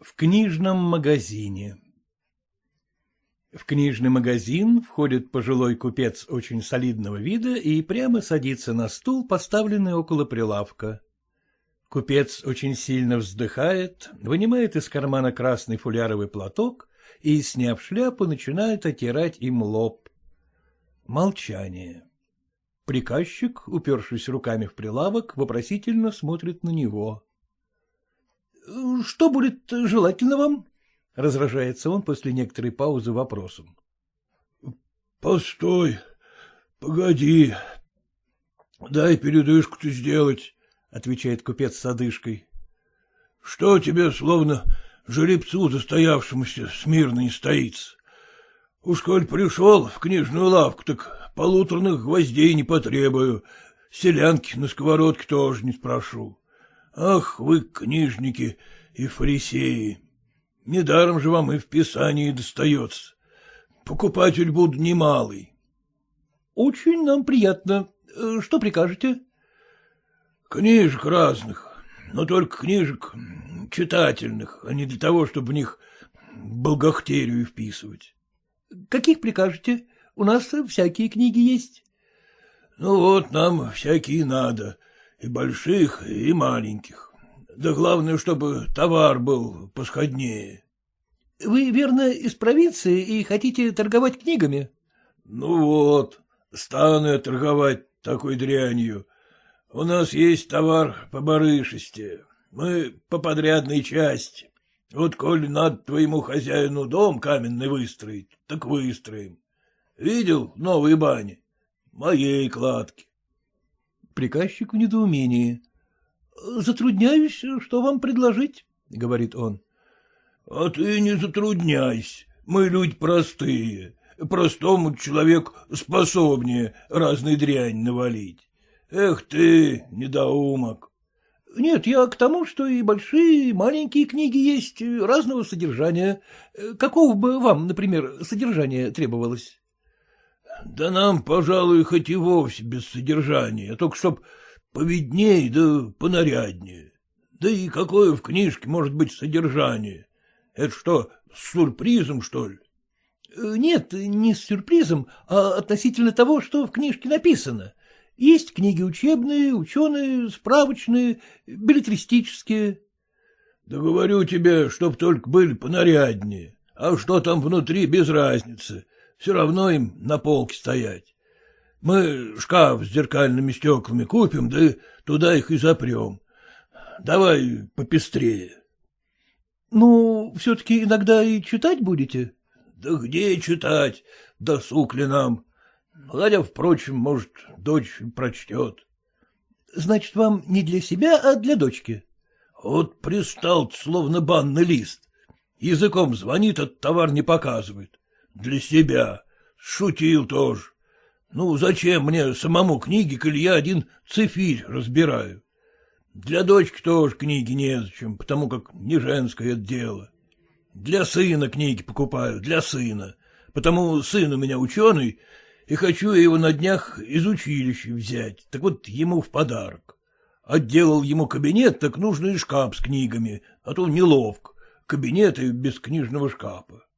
В книжном магазине В книжный магазин входит пожилой купец очень солидного вида и прямо садится на стул, поставленный около прилавка. Купец очень сильно вздыхает, вынимает из кармана красный фуляровый платок и, сняв шляпу, начинает отирать им лоб. Молчание. Приказчик, упершись руками в прилавок, вопросительно смотрит на него. — Что будет желательно вам? — разражается он после некоторой паузы вопросом. — Постой, погоди, дай передышку-то сделать, — отвечает купец с одышкой. — Что тебе, словно жеребцу застоявшемуся, смирно не стоится? Уж коль пришел в книжную лавку, так полуторных гвоздей не потребую, селянки на сковородке тоже не спрошу. Ах, вы, книжники и фарисеи! Недаром же вам и в Писании достается. Покупатель буду немалый. — Очень нам приятно. Что прикажете? — Книжек разных, но только книжек читательных, а не для того, чтобы в них богохтерию вписывать. — Каких прикажете? У нас всякие книги есть. — Ну вот, нам всякие надо, и больших, и маленьких. Да главное, чтобы товар был посходнее. — Вы, верно, из провинции и хотите торговать книгами? — Ну вот, стану я торговать такой дрянью. У нас есть товар по барышесте. Мы по подрядной части. Вот коль надо твоему хозяину дом каменный выстроить, так выстроим. Видел новые бани? Моей кладки. Приказчик в недоумении. — Затрудняюсь, что вам предложить, — говорит он. — А ты не затрудняйся, мы люди простые. Простому человек способнее разной дрянь навалить. Эх ты, недоумок. — Нет, я к тому, что и большие, и маленькие книги есть разного содержания. Какого бы вам, например, содержания требовалось? — Да нам, пожалуй, хоть и вовсе без содержания, только чтоб повидней да понаряднее. Да и какое в книжке может быть содержание? Это что, с сюрпризом, что ли? — Нет, не с сюрпризом, а относительно того, что в книжке написано. Есть книги учебные, ученые, справочные, билетристические. — Да говорю тебе, чтоб только были понаряднее. А что там внутри, без разницы. Все равно им на полке стоять. Мы шкаф с зеркальными стеклами купим, да туда их и запрем. Давай попестрее. — Ну, все-таки иногда и читать будете? — Да где читать? Досуг ли нам? Хотя, впрочем, может, дочь прочтет. — Значит, вам не для себя, а для дочки? — Вот пристал словно банный лист. Языком звонит, а товар не показывает. Для себя. Шутил тоже. Ну, зачем мне самому книги, коль я один цифирь разбираю? Для дочки тоже книги незачем, потому как не женское дело. Для сына книги покупаю, для сына. Потому сын у меня ученый, и хочу я его на днях из училища взять, так вот ему в подарок. Отделал ему кабинет, так нужно и шкаф с книгами, а то неловко, кабинет и без книжного шкафа. —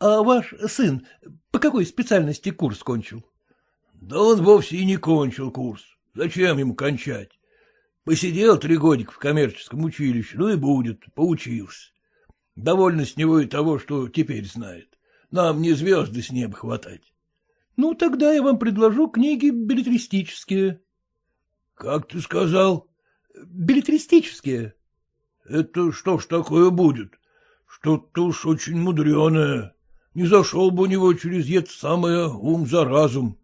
А ваш сын по какой специальности курс кончил? — Да он вовсе и не кончил курс. Зачем ему кончать? Посидел три годика в коммерческом училище, ну и будет, поучился. Довольно с него и того, что теперь знает. Нам не звезды с неба хватать. Ну, тогда я вам предложу книги билетристические. — Как ты сказал? — Билетристические. — Это что ж такое будет? Что-то уж очень мудреное. Не зашел бы у него через это самое ум за разум.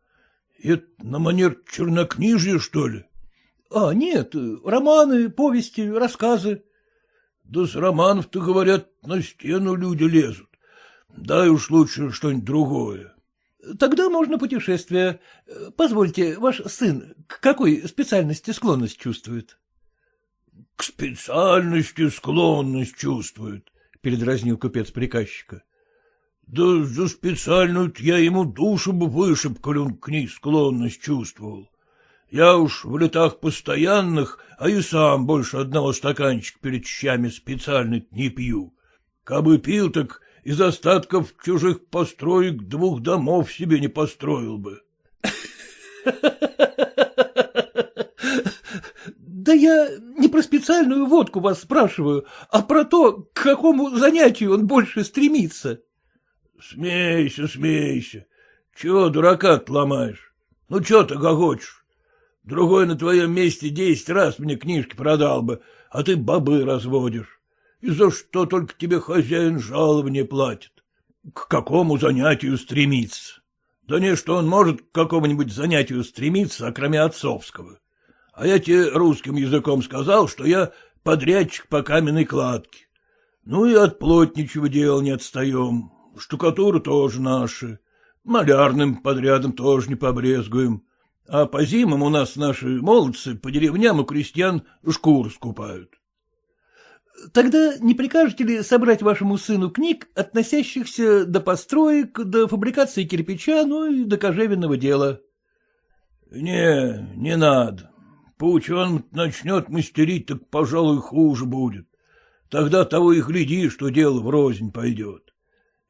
Это на манер чернокнижья, что ли? — А, нет, романы, повести, рассказы. — Да с романов-то, говорят, на стену люди лезут. Дай уж лучше что-нибудь другое. Тогда можно путешествие. Позвольте, ваш сын к какой специальности склонность чувствует? — К специальности склонность чувствует, — передразнил купец приказчика. — Да за специальную я ему душу бы вышиб, коль он к ней склонность чувствовал. Я уж в летах постоянных, а и сам больше одного стаканчика перед щами специально не пью. Кабы пил, так из остатков чужих построек двух домов себе не построил бы. Да я не про специальную водку вас спрашиваю, а про то, к какому занятию он больше стремится. Смейся, смейся. Чего дурака ломаешь? Ну, чего ты гогочешь? Другой на твоем месте десять раз мне книжки продал бы, а ты бобы разводишь. И за что только тебе хозяин жалование платит? К какому занятию стремиться? Да не, что он может к какому-нибудь занятию стремиться, а кроме отцовского. А я тебе русским языком сказал, что я подрядчик по каменной кладке. Ну и от плотничего дела не отстаем. Штукатура тоже наши. Малярным подрядом тоже не побрезгуем. А по зимам у нас наши молодцы по деревням у крестьян шкур скупают. — Тогда не прикажете ли собрать вашему сыну книг, относящихся до построек, до фабрикации кирпича, ну и до кожевенного дела? — Не, не надо. Паучон начнет мастерить, так, пожалуй, хуже будет. Тогда того и гляди, что дело врознь пойдет.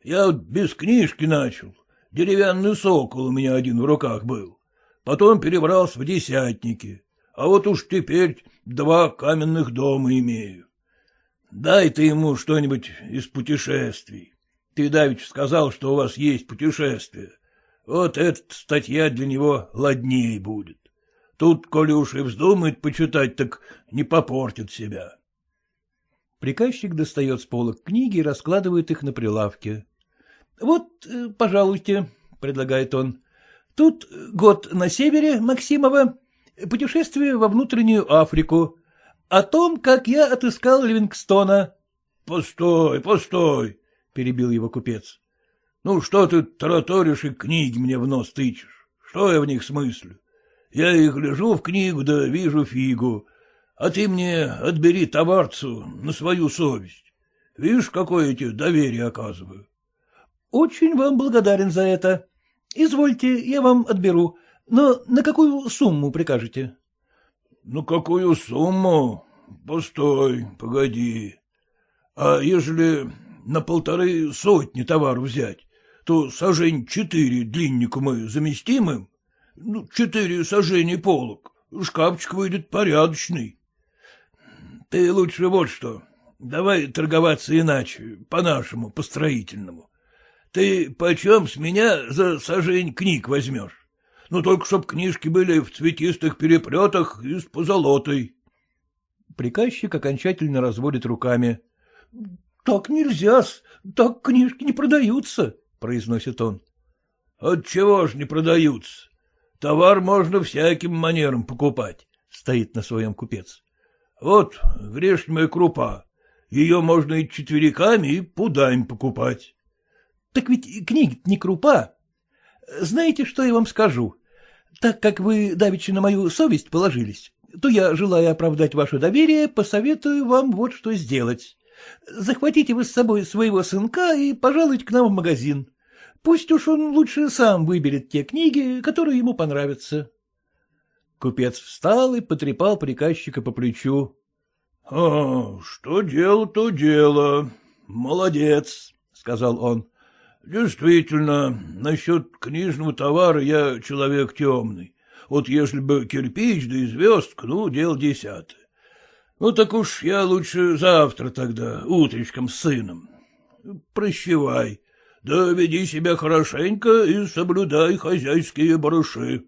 Я без книжки начал. Деревянный сокол у меня один в руках был. Потом перебрался в десятники. А вот уж теперь два каменных дома имею. Дай ты ему что-нибудь из путешествий. Ты, Давич, сказал, что у вас есть путешествие. Вот эта статья для него ладней будет. Тут, коли уж и вздумает почитать, так не попортит себя. Приказчик достает с полок книги и раскладывает их на прилавке. — Вот, э, пожалуйте, — предлагает он. — Тут год на севере Максимова, путешествие во внутреннюю Африку, о том, как я отыскал Ливингстона. — Постой, постой, — перебил его купец. — Ну, что ты тараторишь и книги мне в нос тычешь? Что я в них смыслю? Я и гляжу в книгу, да вижу фигу. А ты мне отбери товарцу на свою совесть. Видишь, какое я тебе доверие оказываю. — Очень вам благодарен за это. Извольте, я вам отберу. Но на какую сумму прикажете? — На какую сумму? Постой, погоди. А ежели на полторы сотни товаров взять, то сажень четыре длиннику мы заместим им? Ну, четыре сажения полок. Шкафчик выйдет порядочный. Ты лучше вот что. Давай торговаться иначе, по-нашему, по-строительному. Ты почем с меня за сажень книг возьмешь? Ну, только чтоб книжки были в цветистых переплетах и с позолотой. Приказчик окончательно разводит руками. — Так нельзя-с, так книжки не продаются, — произносит он. — Отчего ж не продаются? Товар можно всяким манером покупать, — стоит на своем купец. Вот грешнимая крупа. Ее можно и четвериками, и пудами покупать. — Так ведь книга не крупа. Знаете, что я вам скажу? Так как вы давеча на мою совесть положились, то я, желая оправдать ваше доверие, посоветую вам вот что сделать. Захватите вы с собой своего сынка и пожалуйте к нам в магазин. Пусть уж он лучше сам выберет те книги, которые ему понравятся. Купец встал и потрепал приказчика по плечу. — А, что дело, то дело. Молодец, — сказал он. — Действительно, насчет книжного товара я человек темный. Вот если бы кирпич да и звездка, ну, дело десятое. Ну, так уж я лучше завтра тогда, утречком с сыном. Прощевай. Да веди себя хорошенько и соблюдай хозяйские барыши.